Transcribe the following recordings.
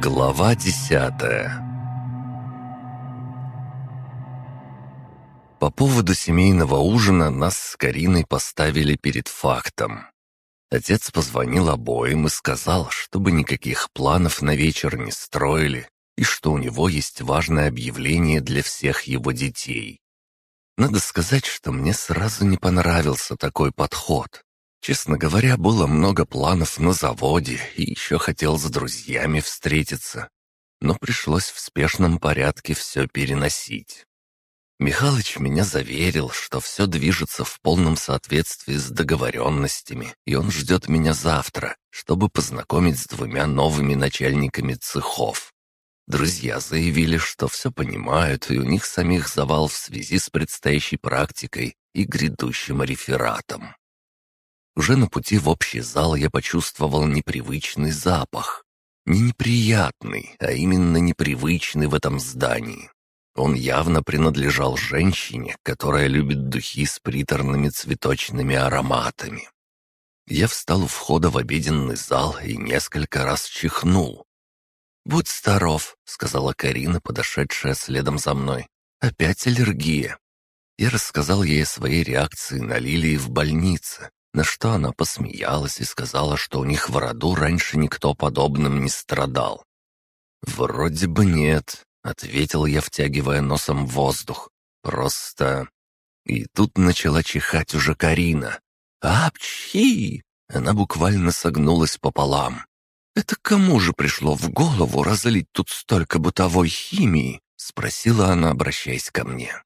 Глава десятая По поводу семейного ужина нас с Кариной поставили перед фактом. Отец позвонил обоим и сказал, чтобы никаких планов на вечер не строили, и что у него есть важное объявление для всех его детей. Надо сказать, что мне сразу не понравился такой подход. Честно говоря, было много планов на заводе, и еще хотел с друзьями встретиться. Но пришлось в спешном порядке все переносить. Михалыч меня заверил, что все движется в полном соответствии с договоренностями, и он ждет меня завтра, чтобы познакомить с двумя новыми начальниками цехов. Друзья заявили, что все понимают, и у них самих завал в связи с предстоящей практикой и грядущим рефератом. Уже на пути в общий зал я почувствовал непривычный запах. Не неприятный, а именно непривычный в этом здании. Он явно принадлежал женщине, которая любит духи с приторными цветочными ароматами. Я встал у входа в обеденный зал и несколько раз чихнул. «Будь здоров», — сказала Карина, подошедшая следом за мной. «Опять аллергия». Я рассказал ей о своей реакции на лилии в больнице, на что она посмеялась и сказала, что у них в роду раньше никто подобным не страдал. «Вроде бы нет», — ответил я, втягивая носом воздух. «Просто...» И тут начала чихать уже Карина. «Апчхи!» Она буквально согнулась пополам. «Это кому же пришло в голову разлить тут столько бытовой химии?» — спросила она, обращаясь ко мне.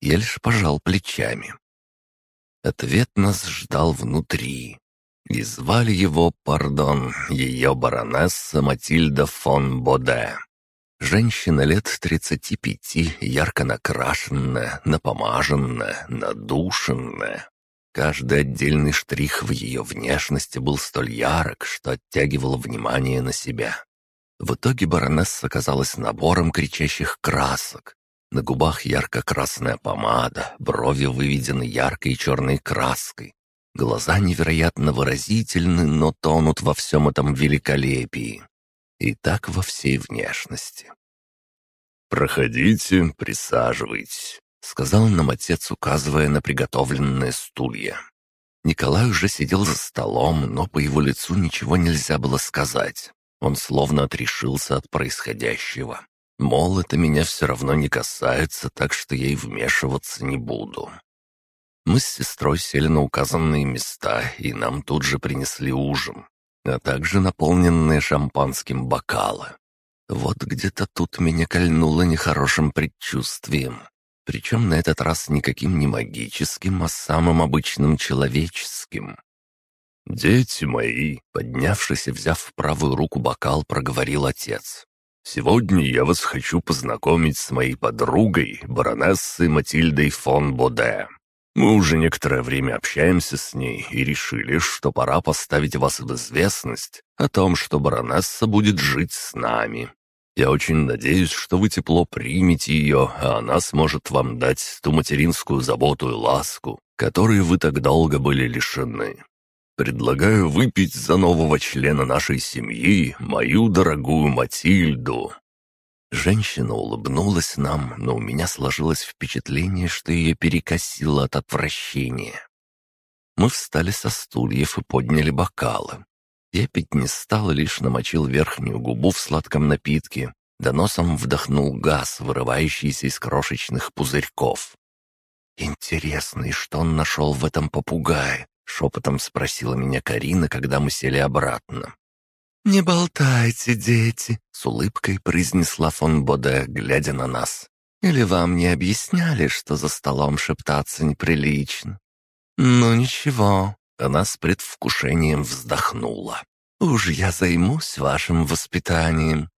Я лишь пожал плечами. Ответ нас ждал внутри. И звали его, пардон, ее баронесса Матильда фон Боде. Женщина лет тридцати пяти, ярко накрашенная, напомаженная, надушенная. Каждый отдельный штрих в ее внешности был столь ярок, что оттягивал внимание на себя. В итоге баронесса оказалась набором кричащих красок. На губах ярко-красная помада, брови выведены яркой черной краской. Глаза невероятно выразительны, но тонут во всем этом великолепии. И так во всей внешности. «Проходите, присаживайтесь», — сказал нам отец, указывая на приготовленные стулья. Николай уже сидел за столом, но по его лицу ничего нельзя было сказать. Он словно отрешился от происходящего. Мол, это меня все равно не касается, так что я и вмешиваться не буду. Мы с сестрой сели на указанные места, и нам тут же принесли ужин, а также наполненные шампанским бокалы. Вот где-то тут меня кольнуло нехорошим предчувствием. Причем на этот раз никаким не магическим, а самым обычным человеческим. «Дети мои!» — поднявшись и взяв в правую руку бокал, проговорил отец. «Сегодня я вас хочу познакомить с моей подругой, баронессой Матильдой фон Боде. Мы уже некоторое время общаемся с ней и решили, что пора поставить вас в известность о том, что баронесса будет жить с нами. Я очень надеюсь, что вы тепло примете ее, а она сможет вам дать ту материнскую заботу и ласку, которой вы так долго были лишены. Предлагаю выпить за нового члена нашей семьи, мою дорогую Матильду». Женщина улыбнулась нам, но у меня сложилось впечатление, что ее перекосило от отвращения. Мы встали со стульев и подняли бокалы. Я пить не стал, лишь намочил верхнюю губу в сладком напитке, да носом вдохнул газ, вырывающийся из крошечных пузырьков. «Интересно, и что он нашел в этом попугае?» — шепотом спросила меня Карина, когда мы сели обратно. «Не болтайте, дети», — с улыбкой произнесла фон Боде, глядя на нас. «Или вам не объясняли, что за столом шептаться неприлично?» «Ну ничего, она с предвкушением вздохнула. «Уж я займусь вашим воспитанием».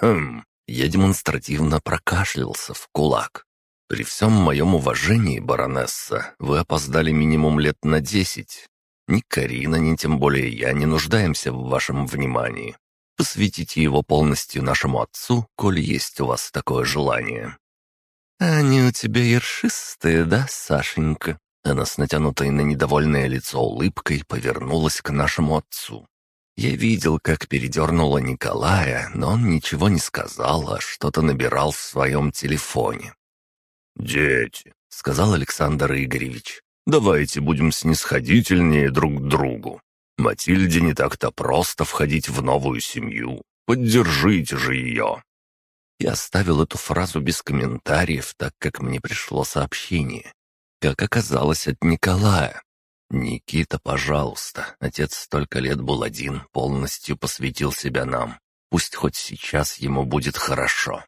«Хм...» Я демонстративно прокашлялся в кулак. «При всем моем уважении, баронесса, вы опоздали минимум лет на десять. Ни Карина, ни тем более я не нуждаемся в вашем внимании. Посвятите его полностью нашему отцу, коль есть у вас такое желание». «Они у тебя ершистые, да, Сашенька?» Она с натянутой на недовольное лицо улыбкой повернулась к нашему отцу. Я видел, как передернула Николая, но он ничего не сказал, а что-то набирал в своем телефоне. «Дети», — сказал Александр Игоревич, — «давайте будем снисходительнее друг к другу. Матильде не так-то просто входить в новую семью. Поддержите же ее». Я оставил эту фразу без комментариев, так как мне пришло сообщение как оказалось, от Николая. «Никита, пожалуйста, отец столько лет был один, полностью посвятил себя нам. Пусть хоть сейчас ему будет хорошо».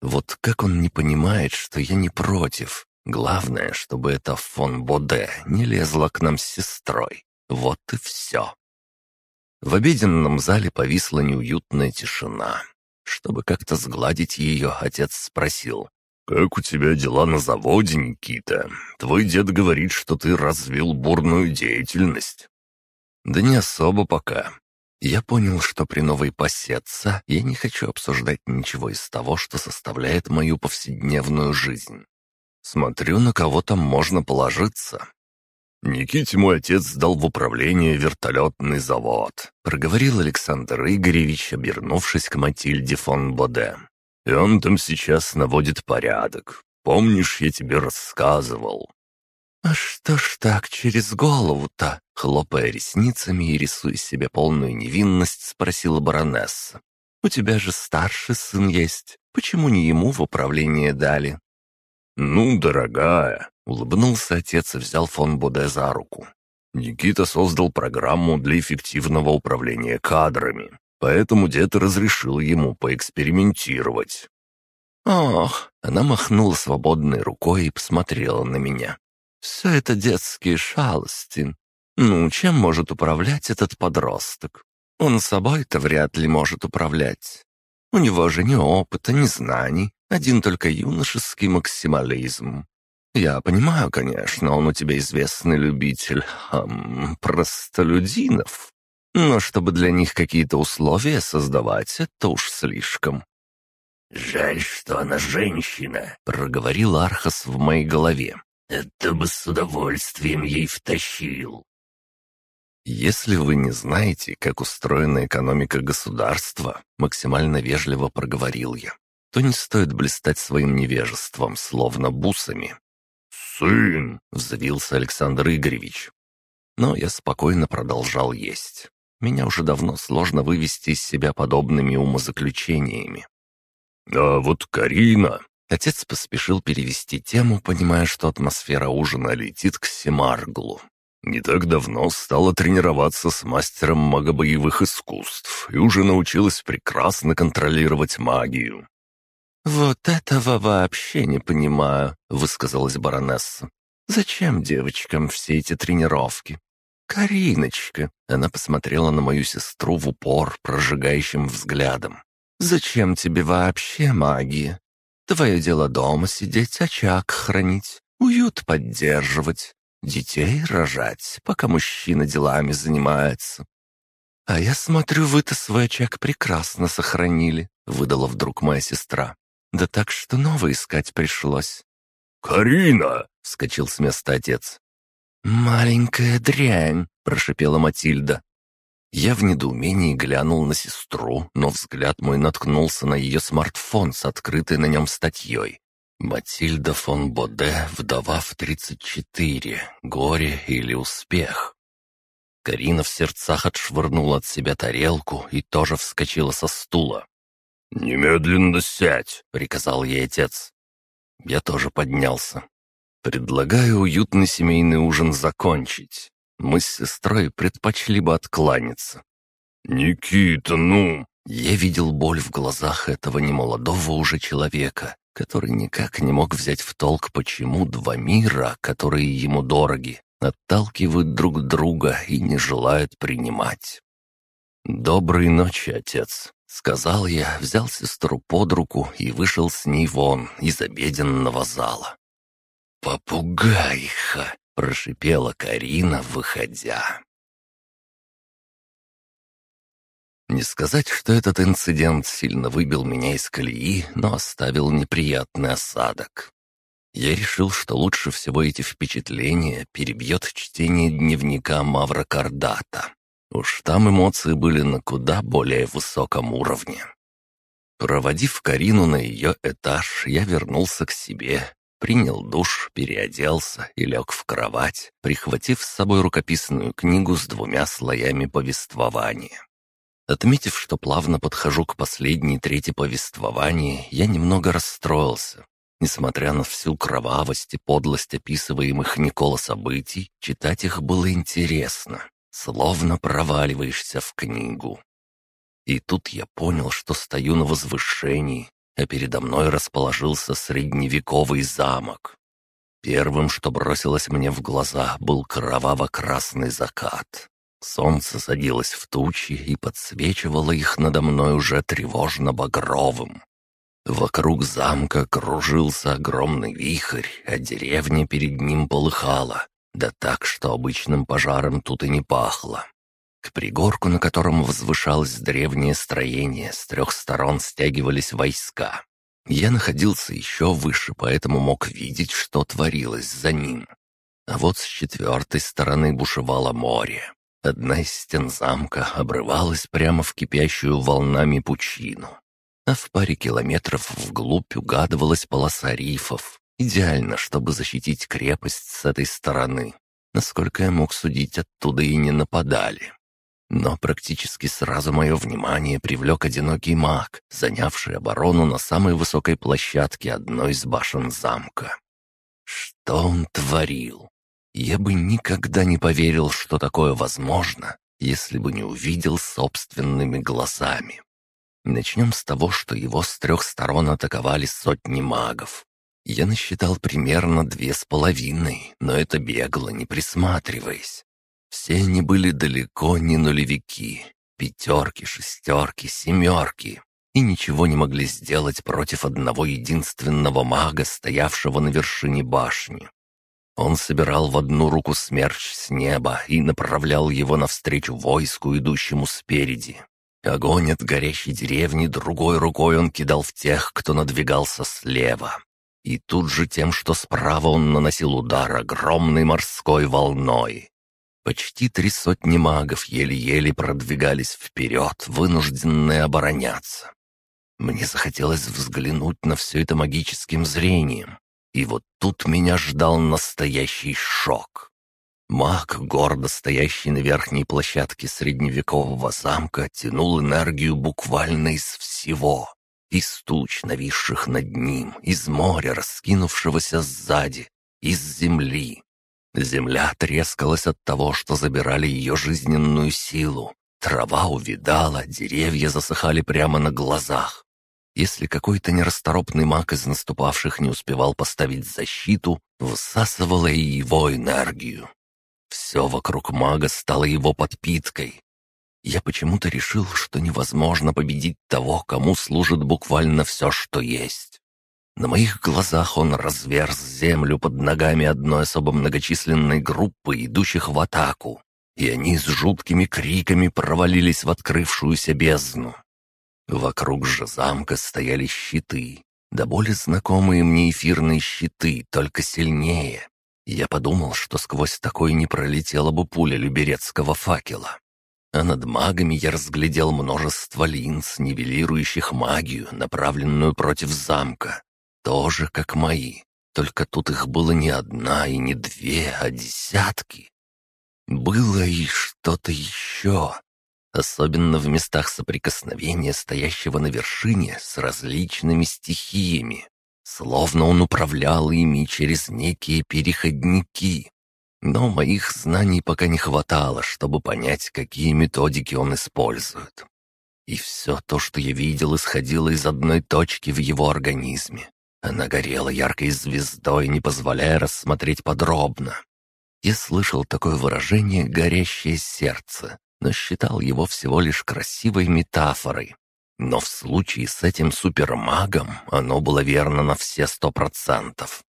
Вот как он не понимает, что я не против. Главное, чтобы эта фон Боде не лезла к нам с сестрой. Вот и все. В обеденном зале повисла неуютная тишина. Чтобы как-то сгладить ее, отец спросил. «Как у тебя дела на заводе, Никита? Твой дед говорит, что ты развил бурную деятельность». «Да не особо пока. Я понял, что при новой пассе я не хочу обсуждать ничего из того, что составляет мою повседневную жизнь. Смотрю, на кого там можно положиться». «Никите мой отец сдал в управление вертолетный завод», — проговорил Александр Игоревич, обернувшись к Матильде фон Боде. И он там сейчас наводит порядок. Помнишь, я тебе рассказывал?» «А что ж так через голову-то?» Хлопая ресницами и рисуя себе полную невинность, спросила баронесса. «У тебя же старший сын есть. Почему не ему в управление дали?» «Ну, дорогая», — улыбнулся отец и взял фон Боде за руку. Никита создал программу для эффективного управления кадрами. Поэтому дед разрешил ему поэкспериментировать. «Ох!» — она махнула свободной рукой и посмотрела на меня. «Все это детские шалости. Ну, чем может управлять этот подросток? Он собой-то вряд ли может управлять. У него же ни опыта, ни знаний, один только юношеский максимализм. Я понимаю, конечно, он у тебя известный любитель эм, простолюдинов, но чтобы для них какие-то условия создавать, это уж слишком. «Жаль, что она женщина», — проговорил Архас в моей голове. «Это бы с удовольствием ей втащил». «Если вы не знаете, как устроена экономика государства», — максимально вежливо проговорил я, то не стоит блистать своим невежеством, словно бусами. «Сын!» — взвился Александр Игоревич. Но я спокойно продолжал есть. Меня уже давно сложно вывести из себя подобными умозаключениями. «А вот Карина...» Отец поспешил перевести тему, понимая, что атмосфера ужина летит к Семарглу. «Не так давно стала тренироваться с мастером магобоевых искусств и уже научилась прекрасно контролировать магию». «Вот этого вообще не понимаю», — высказалась баронесса. «Зачем девочкам все эти тренировки? «Кариночка!» — она посмотрела на мою сестру в упор, прожигающим взглядом. «Зачем тебе вообще магия? Твое дело дома сидеть, очаг хранить, уют поддерживать, детей рожать, пока мужчина делами занимается. А я смотрю, вы-то свой очаг прекрасно сохранили», — выдала вдруг моя сестра. «Да так что новое искать пришлось». «Карина!» — вскочил с места отец. «Маленькая дрянь!» — прошипела Матильда. Я в недоумении глянул на сестру, но взгляд мой наткнулся на ее смартфон с открытой на нем статьей. «Матильда фон Боде, вдова в 34. Горе или успех?» Карина в сердцах отшвырнула от себя тарелку и тоже вскочила со стула. «Немедленно сядь!» — приказал ей отец. Я тоже поднялся. Предлагаю уютный семейный ужин закончить. Мы с сестрой предпочли бы откланяться. «Никита, ну...» Я видел боль в глазах этого немолодого уже человека, который никак не мог взять в толк, почему два мира, которые ему дороги, отталкивают друг друга и не желают принимать. «Доброй ночи, отец», — сказал я, взял сестру под руку и вышел с ней вон из обеденного зала. «Попугайха!» — прошипела Карина, выходя. Не сказать, что этот инцидент сильно выбил меня из колеи, но оставил неприятный осадок. Я решил, что лучше всего эти впечатления перебьет чтение дневника Мавра Кардата. Уж там эмоции были на куда более высоком уровне. Проводив Карину на ее этаж, я вернулся к себе, принял душ, переоделся и лег в кровать, прихватив с собой рукописную книгу с двумя слоями повествования. Отметив, что плавно подхожу к последней трети повествования, я немного расстроился. Несмотря на всю кровавость и подлость описываемых Никола событий, читать их было интересно, словно проваливаешься в книгу. И тут я понял, что стою на возвышении, а передо мной расположился средневековый замок. Первым, что бросилось мне в глаза, был кроваво-красный закат. Солнце садилось в тучи и подсвечивало их надо мной уже тревожно-багровым. Вокруг замка кружился огромный вихрь, а деревня перед ним полыхала, да так, что обычным пожаром тут и не пахло. К пригорку, на котором возвышалось древнее строение, с трех сторон стягивались войска. Я находился еще выше, поэтому мог видеть, что творилось за ним. А вот с четвертой стороны бушевало море. Одна из стен замка обрывалась прямо в кипящую волнами пучину. А в паре километров вглубь угадывалась полоса рифов. Идеально, чтобы защитить крепость с этой стороны. Насколько я мог судить, оттуда и не нападали. Но практически сразу мое внимание привлек одинокий маг, занявший оборону на самой высокой площадке одной из башен замка. Что он творил? Я бы никогда не поверил, что такое возможно, если бы не увидел собственными глазами. Начнем с того, что его с трех сторон атаковали сотни магов. Я насчитал примерно две с половиной, но это бегло, не присматриваясь. Все они были далеко не нулевики. Пятерки, шестерки, семерки. И ничего не могли сделать против одного единственного мага, стоявшего на вершине башни. Он собирал в одну руку смерч с неба и направлял его навстречу войску, идущему спереди. Огонь от горящей деревни другой рукой он кидал в тех, кто надвигался слева. И тут же тем, что справа он наносил удар огромной морской волной. Почти три сотни магов еле-еле продвигались вперед, вынужденные обороняться. Мне захотелось взглянуть на все это магическим зрением, и вот тут меня ждал настоящий шок. Маг, гордо стоящий на верхней площадке средневекового замка, тянул энергию буквально из всего. Из туч, нависших над ним, из моря, раскинувшегося сзади, из земли. Земля трескалась от того, что забирали ее жизненную силу. Трава увидала, деревья засыхали прямо на глазах. Если какой-то нерасторопный маг из наступавших не успевал поставить защиту, высасывала и его энергию. Все вокруг мага стало его подпиткой. Я почему-то решил, что невозможно победить того, кому служит буквально все, что есть. На моих глазах он разверз землю под ногами одной особо многочисленной группы, идущих в атаку, и они с жуткими криками провалились в открывшуюся бездну. Вокруг же замка стояли щиты, да более знакомые мне эфирные щиты, только сильнее. Я подумал, что сквозь такой не пролетела бы пуля люберецкого факела. А над магами я разглядел множество линз, нивелирующих магию, направленную против замка. Тоже как мои, только тут их было не одна и не две, а десятки. Было и что-то еще, особенно в местах соприкосновения стоящего на вершине с различными стихиями, словно он управлял ими через некие переходники. Но моих знаний пока не хватало, чтобы понять, какие методики он использует. И все то, что я видел, исходило из одной точки в его организме. Она горела яркой звездой, не позволяя рассмотреть подробно. Я слышал такое выражение «горящее сердце», но считал его всего лишь красивой метафорой. Но в случае с этим супермагом оно было верно на все сто процентов.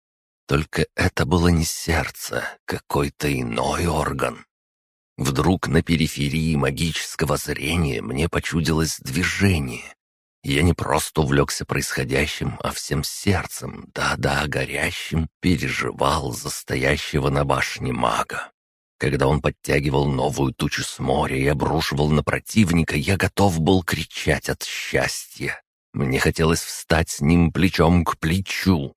Только это было не сердце, какой-то иной орган. Вдруг на периферии магического зрения мне почудилось движение. Я не просто увлекся происходящим, а всем сердцем, да-да, горящим, переживал за стоящего на башне мага. Когда он подтягивал новую тучу с моря и обрушивал на противника, я готов был кричать от счастья. Мне хотелось встать с ним плечом к плечу.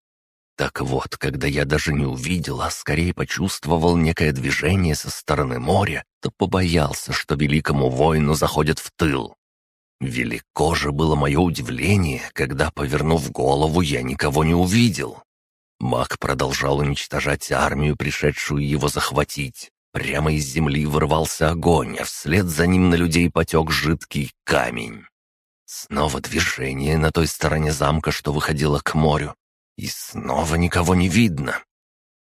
Так вот, когда я даже не увидел, а скорее почувствовал некое движение со стороны моря, то побоялся, что великому воину заходят в тыл. Велико же было мое удивление, когда, повернув голову, я никого не увидел. Маг продолжал уничтожать армию, пришедшую его захватить. Прямо из земли вырвался огонь, а вслед за ним на людей потек жидкий камень. Снова движение на той стороне замка, что выходило к морю. И снова никого не видно.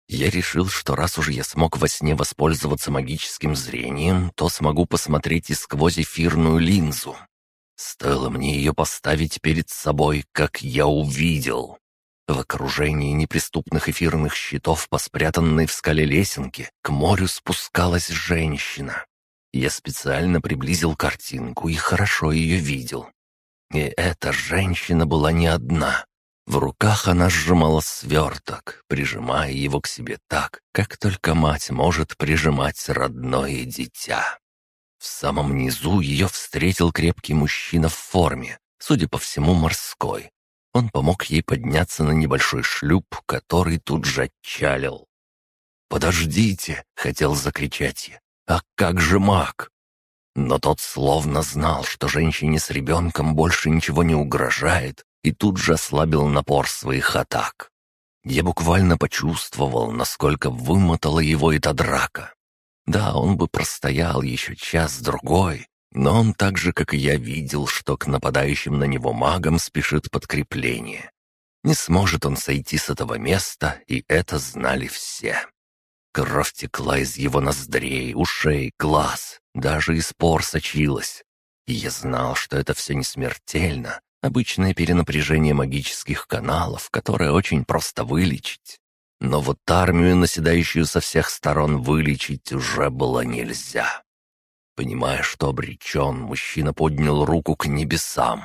Я решил, что раз уж я смог во сне воспользоваться магическим зрением, то смогу посмотреть и сквозь эфирную линзу. Стоило мне ее поставить перед собой, как я увидел. В окружении неприступных эфирных щитов, по спрятанной в скале лесенке, к морю спускалась женщина. Я специально приблизил картинку и хорошо ее видел. И эта женщина была не одна. В руках она сжимала сверток, прижимая его к себе так, как только мать может прижимать родное дитя. В самом низу ее встретил крепкий мужчина в форме, судя по всему, морской. Он помог ей подняться на небольшой шлюп, который тут же отчалил. «Подождите!» — хотел закричать я. «А как же маг?» Но тот словно знал, что женщине с ребенком больше ничего не угрожает, и тут же ослабил напор своих атак. Я буквально почувствовал, насколько вымотала его эта драка. Да, он бы простоял еще час-другой, но он так же, как и я, видел, что к нападающим на него магам спешит подкрепление. Не сможет он сойти с этого места, и это знали все. Кровь текла из его ноздрей, ушей, глаз, даже из пор сочилась. И я знал, что это все не смертельно, обычное перенапряжение магических каналов, которое очень просто вылечить. Но вот армию, наседающую со всех сторон, вылечить уже было нельзя. Понимая, что обречен, мужчина поднял руку к небесам.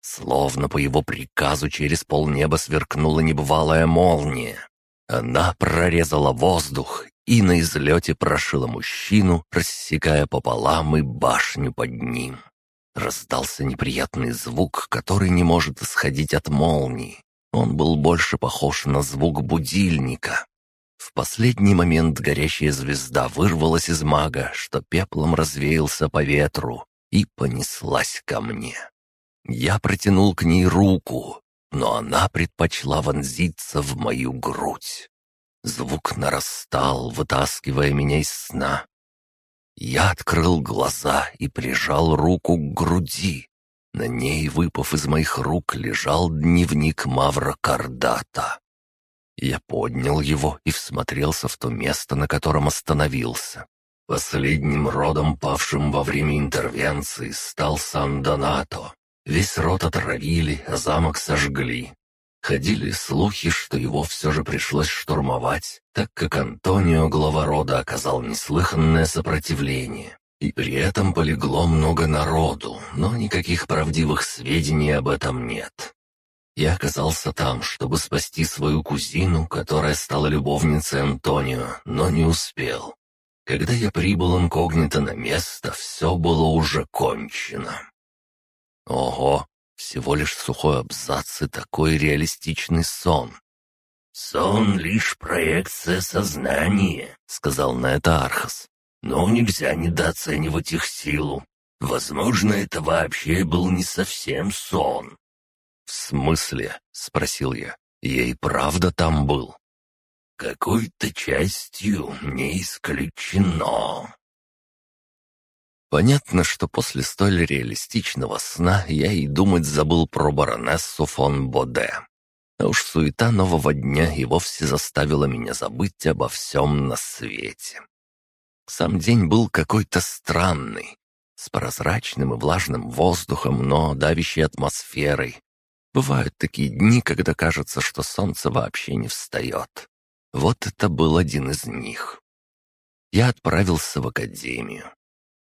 Словно по его приказу через полнеба сверкнула небывалая молния. Она прорезала воздух и на излете прошила мужчину, рассекая пополам и башню под ним. Раздался неприятный звук, который не может исходить от молнии. Он был больше похож на звук будильника. В последний момент горящая звезда вырвалась из мага, что пеплом развеялся по ветру, и понеслась ко мне. Я протянул к ней руку, но она предпочла вонзиться в мою грудь. Звук нарастал, вытаскивая меня из сна. Я открыл глаза и прижал руку к груди. На ней, выпав из моих рук, лежал дневник Мавра Кардата. Я поднял его и всмотрелся в то место, на котором остановился. Последним родом, павшим во время интервенции, стал Сан-Донато. Весь род отравили, а замок сожгли. Ходили слухи, что его все же пришлось штурмовать, так как Антонио, глава рода, оказал неслыханное сопротивление. И при этом полегло много народу, но никаких правдивых сведений об этом нет. Я оказался там, чтобы спасти свою кузину, которая стала любовницей Антонио, но не успел. Когда я прибыл инкогнито на место, все было уже кончено. Ого, всего лишь сухой абзац и такой реалистичный сон. «Сон — лишь проекция сознания», — сказал на это Архас. Но нельзя недооценивать их силу. Возможно, это вообще был не совсем сон. «В смысле?» — спросил я. «Я и правда там был». «Какой-то частью не исключено». Понятно, что после столь реалистичного сна я и думать забыл про баронессу фон Боде. А уж суета нового дня и вовсе заставила меня забыть обо всем на свете. Сам день был какой-то странный, с прозрачным и влажным воздухом, но давящей атмосферой. Бывают такие дни, когда кажется, что солнце вообще не встает. Вот это был один из них. Я отправился в академию.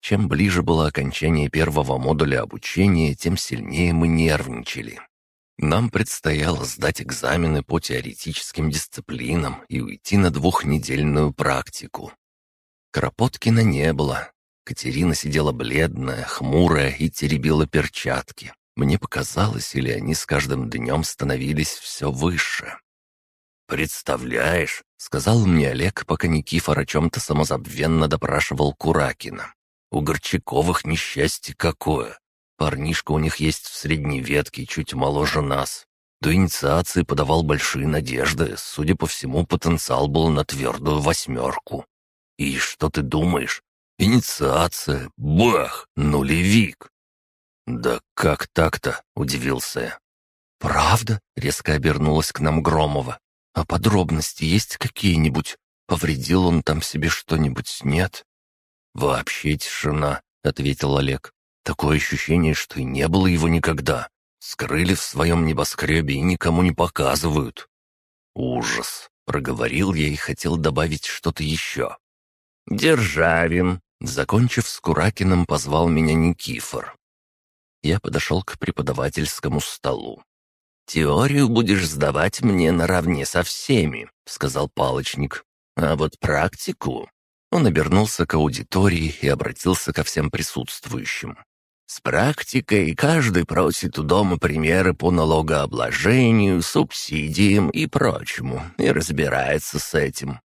Чем ближе было окончание первого модуля обучения, тем сильнее мы нервничали. Нам предстояло сдать экзамены по теоретическим дисциплинам и уйти на двухнедельную практику. Кропоткина не было. Катерина сидела бледная, хмурая и теребила перчатки. Мне показалось, или они с каждым днем становились все выше. «Представляешь», — сказал мне Олег, пока Никифор о чем-то самозабвенно допрашивал Куракина. «У Горчаковых несчастье какое. Парнишка у них есть в средней ветке, чуть моложе нас. До инициации подавал большие надежды. Судя по всему, потенциал был на твердую восьмерку. И что ты думаешь? Инициация, бах, нулевик. «Да как так-то?» — удивился я. «Правда?» — резко обернулась к нам Громова. А подробности есть какие-нибудь? Повредил он там себе что-нибудь, нет?» «Вообще тишина», — ответил Олег. «Такое ощущение, что и не было его никогда. Скрыли в своем небоскребе и никому не показывают». «Ужас», — проговорил я и хотел добавить что-то еще. «Державин», — закончив с Куракиным, позвал меня Никифор. Я подошел к преподавательскому столу. «Теорию будешь сдавать мне наравне со всеми», — сказал палочник. «А вот практику...» Он обернулся к аудитории и обратился ко всем присутствующим. «С практикой каждый просит у дома примеры по налогообложению, субсидиям и прочему, и разбирается с этим.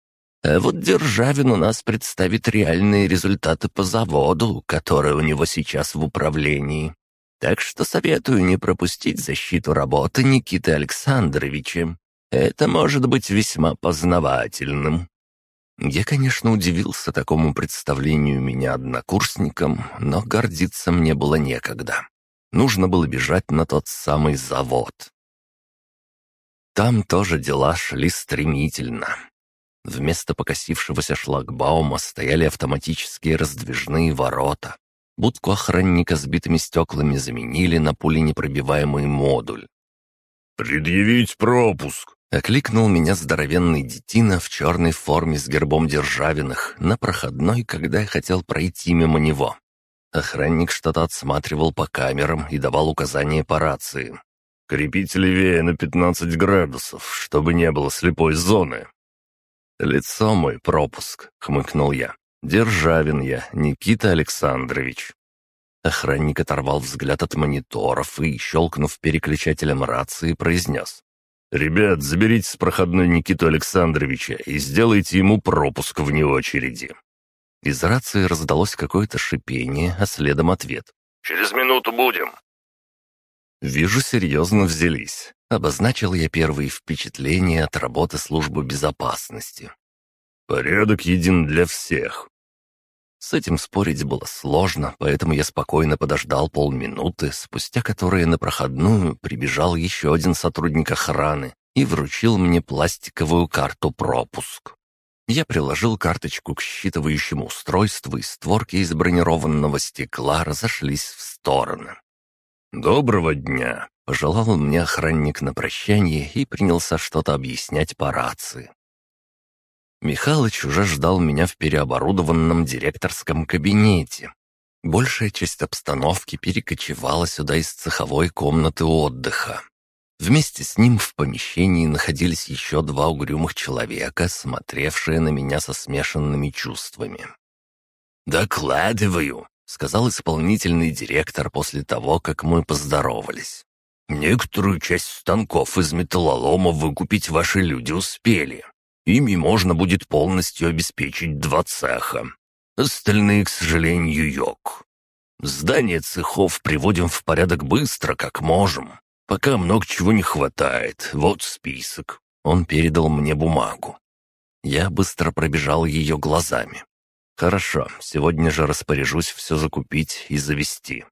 А вот Державин у нас представит реальные результаты по заводу, который у него сейчас в управлении. Так что советую не пропустить защиту работы Никиты Александровича. Это может быть весьма познавательным». Я, конечно, удивился такому представлению меня однокурсникам, но гордиться мне было некогда. Нужно было бежать на тот самый завод. Там тоже дела шли стремительно. Вместо покосившегося шлагбаума стояли автоматические раздвижные ворота, Будку охранника с битыми стеклами заменили на пуленепробиваемый модуль. «Предъявить пропуск!» — окликнул меня здоровенный детина в черной форме с гербом Державиных на проходной, когда я хотел пройти мимо него. Охранник что-то отсматривал по камерам и давал указания по рации. «Крепить левее на 15 градусов, чтобы не было слепой зоны». «Лицо мой пропуск», — хмыкнул я. «Державин я, Никита Александрович». Охранник оторвал взгляд от мониторов и, щелкнув переключателем рации, произнес. «Ребят, заберите с проходной Никиту Александровича и сделайте ему пропуск вне очереди». Из рации раздалось какое-то шипение, а следом ответ. «Через минуту будем». «Вижу, серьезно взялись», — обозначил я первые впечатления от работы службы безопасности. «Порядок един для всех», с этим спорить было сложно, поэтому я спокойно подождал полминуты, спустя которые на проходную прибежал еще один сотрудник охраны и вручил мне пластиковую карту-пропуск. Я приложил карточку к считывающему устройству, и створки из бронированного стекла разошлись в стороны. «Доброго дня!» — пожелал мне охранник на прощание и принялся что-то объяснять по рации. Михалыч уже ждал меня в переоборудованном директорском кабинете. Большая часть обстановки перекочевала сюда из цеховой комнаты отдыха. Вместе с ним в помещении находились еще два угрюмых человека, смотревшие на меня со смешанными чувствами. «Докладываю», — сказал исполнительный директор после того, как мы поздоровались. «Некоторую часть станков из металлолома выкупить ваши люди успели. Ими можно будет полностью обеспечить два цеха. Остальные, к сожалению, йог. Здание цехов приводим в порядок быстро, как можем. Пока много чего не хватает. Вот список. Он передал мне бумагу. Я быстро пробежал ее глазами. Хорошо, сегодня же распоряжусь все закупить и завести.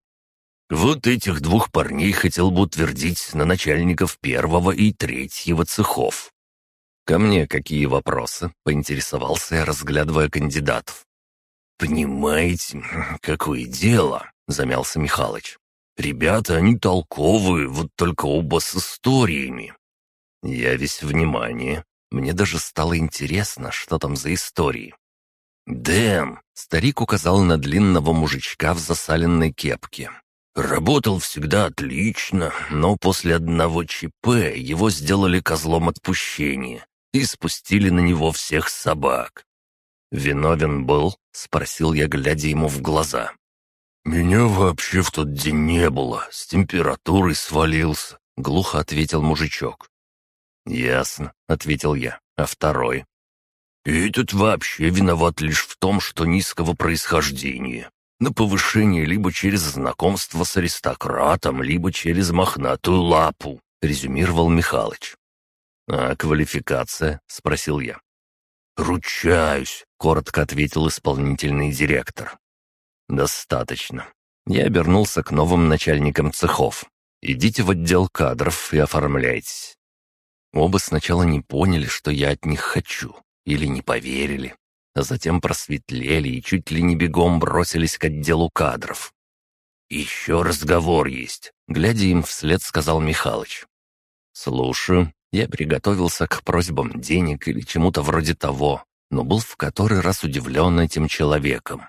Вот этих двух парней хотел бы утвердить на начальников первого и третьего цехов. «Ко мне какие вопросы?» — поинтересовался я, разглядывая кандидатов. «Понимаете, какое дело?» — замялся Михалыч. «Ребята, они толковые, вот только оба с историями». Я весь внимание. Мне даже стало интересно, что там за истории. «Дэн!» — старик указал на длинного мужичка в засаленной кепке. «Работал всегда отлично, но после одного ЧП его сделали козлом отпущения и спустили на него всех собак». «Виновен был?» — спросил я, глядя ему в глаза. «Меня вообще в тот день не было, с температурой свалился», — глухо ответил мужичок. «Ясно», — ответил я. «А второй?» «Этот вообще виноват лишь в том, что низкого происхождения. На повышение либо через знакомство с аристократом, либо через мохнатую лапу», — резюмировал Михалыч. «А квалификация?» — спросил я. «Ручаюсь», — коротко ответил исполнительный директор. «Достаточно». Я обернулся к новым начальникам цехов. «Идите в отдел кадров и оформляйтесь». Оба сначала не поняли, что я от них хочу, или не поверили, а затем просветлели и чуть ли не бегом бросились к отделу кадров. «Еще разговор есть», — глядя им вслед, сказал Михалыч. «Слушаю». Я приготовился к просьбам денег или чему-то вроде того, но был в который раз удивлен этим человеком.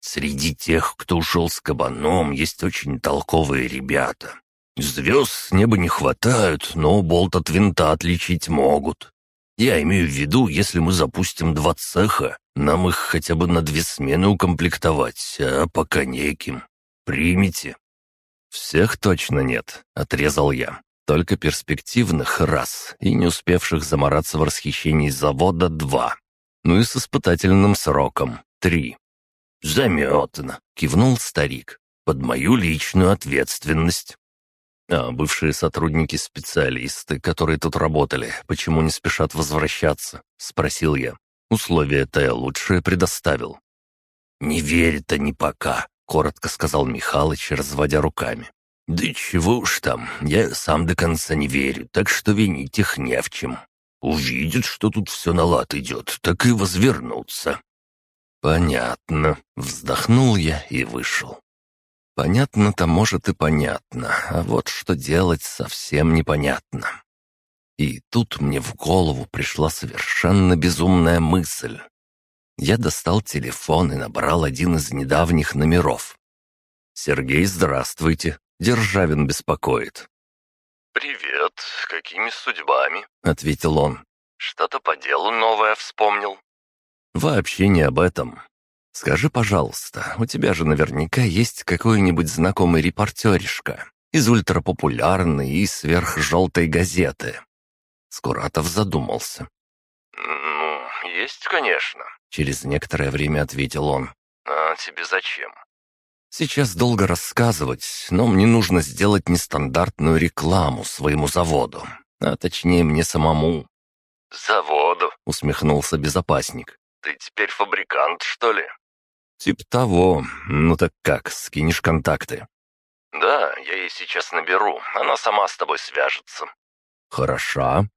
Среди тех, кто ушел с кабаном, есть очень толковые ребята. Звезд с неба не хватают, но болт от винта отличить могут. Я имею в виду, если мы запустим два цеха, нам их хотя бы на две смены укомплектовать, а пока неким. Примите». «Всех точно нет», — отрезал я. «Только перспективных — раз, и не успевших замораться в расхищении завода — два. Ну и с испытательным сроком — три. «Заметно», — кивнул старик. «Под мою личную ответственность». «А бывшие сотрудники-специалисты, которые тут работали, почему не спешат возвращаться?» — спросил я. Условия-то я лучшее предоставил. «Не верят они пока», — коротко сказал Михалыч, разводя руками. «Да чего уж там, я сам до конца не верю, так что винить их не в чем. Увидят, что тут все на лад идет, так и возвернутся. «Понятно», — вздохнул я и вышел. Понятно-то, может, и понятно, а вот что делать совсем непонятно. И тут мне в голову пришла совершенно безумная мысль. Я достал телефон и набрал один из недавних номеров. «Сергей, здравствуйте. Державин беспокоит». «Привет. Какими судьбами?» — ответил он. «Что-то по делу новое вспомнил?» «Вообще не об этом. Скажи, пожалуйста, у тебя же наверняка есть какой-нибудь знакомый репортеришка из ультрапопулярной и сверхжелтой газеты». Скуратов задумался. «Ну, есть, конечно», — через некоторое время ответил он. «А тебе зачем?» «Сейчас долго рассказывать, но мне нужно сделать нестандартную рекламу своему заводу, а точнее мне самому». «Заводу?» — усмехнулся безопасник. Ты теперь фабрикант, что ли?» «Тип того. Ну так как, скинешь контакты?» «Да, я ей сейчас наберу. Она сама с тобой свяжется». «Хороша».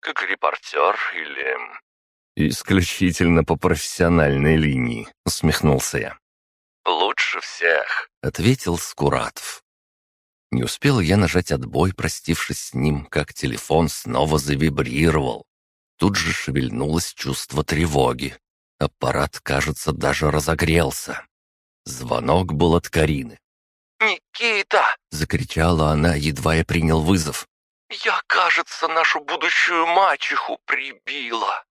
«Как репортер или...» «Исключительно по профессиональной линии», — усмехнулся я. «Лучше всех», — ответил Скуратов. Не успел я нажать отбой, простившись с ним, как телефон снова завибрировал. Тут же шевельнулось чувство тревоги. Аппарат, кажется, даже разогрелся. Звонок был от Карины. «Никита!» — закричала она, едва я принял вызов. «Я, кажется, нашу будущую мачеху прибила!»